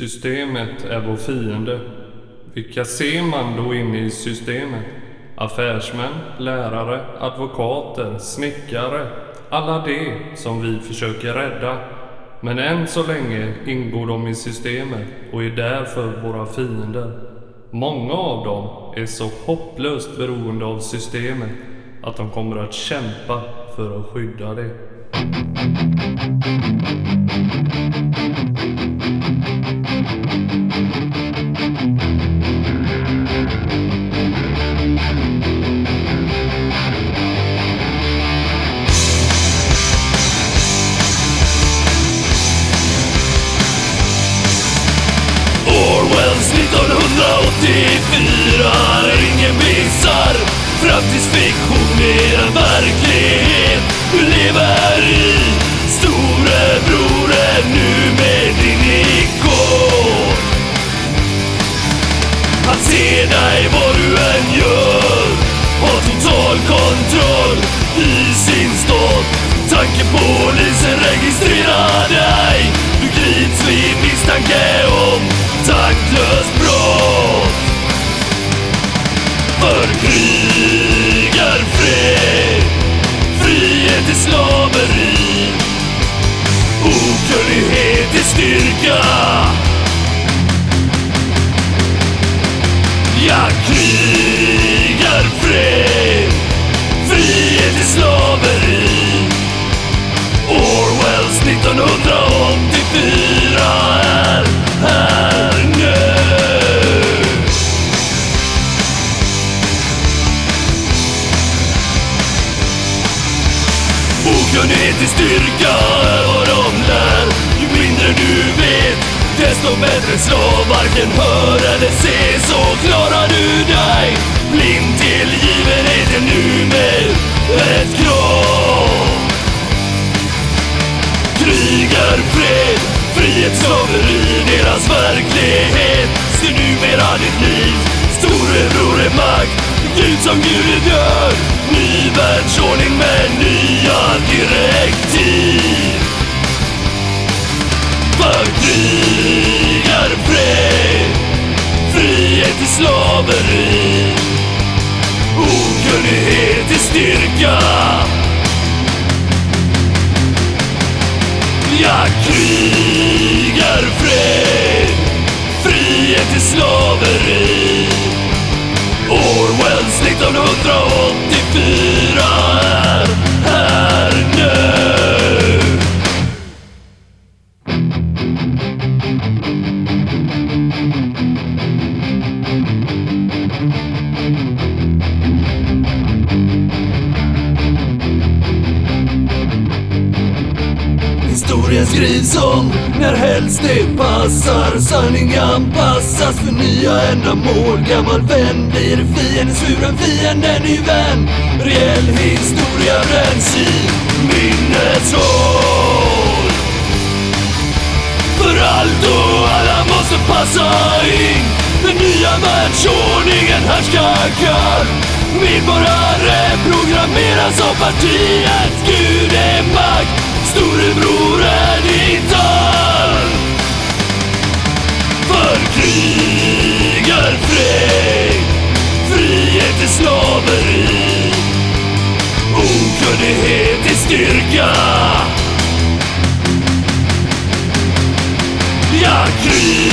Systemet är vår fiende. Vilka ser man då inne i systemet? Affärsmän, lärare, advokater, snickare. Alla de som vi försöker rädda. Men än så länge ingår de i systemet och är därför våra fiender. Många av dem är så hopplöst beroende av systemet att de kommer att kämpa för att skydda det. Nå 84 krig är fred. Frihet är slaveri. Orwells 1984 är här nu. Okunnighet är styrka. Desto bättre slav Varken hör eller se, så klarar du dig. Blind till är nu med ett krav Krig är fred, frihet, slaveri, deras verklighet. Styr numera ditt liv, storebror är makt. Gud som Gud är död, ny världsordning med nya direktiv. För krig slaveri Okunnighet är styrka. Ja, krig är fred Frihet är slaveri. Orwells 1984 Historien skrivs om när helst det passar Sanning anpassas för nya ändamål. Gammal vän blir fiende, svuren fiende ny vän. Reell historia bränns i minnets hål För allt och alla måste passa in. Den nya världsordningen härskar Medborgare programmeras av partiet. Gud är makt. Storebror är ditt allt För krig är fred Frihet är slaveri. Okunnighet är styrka. Ja, krig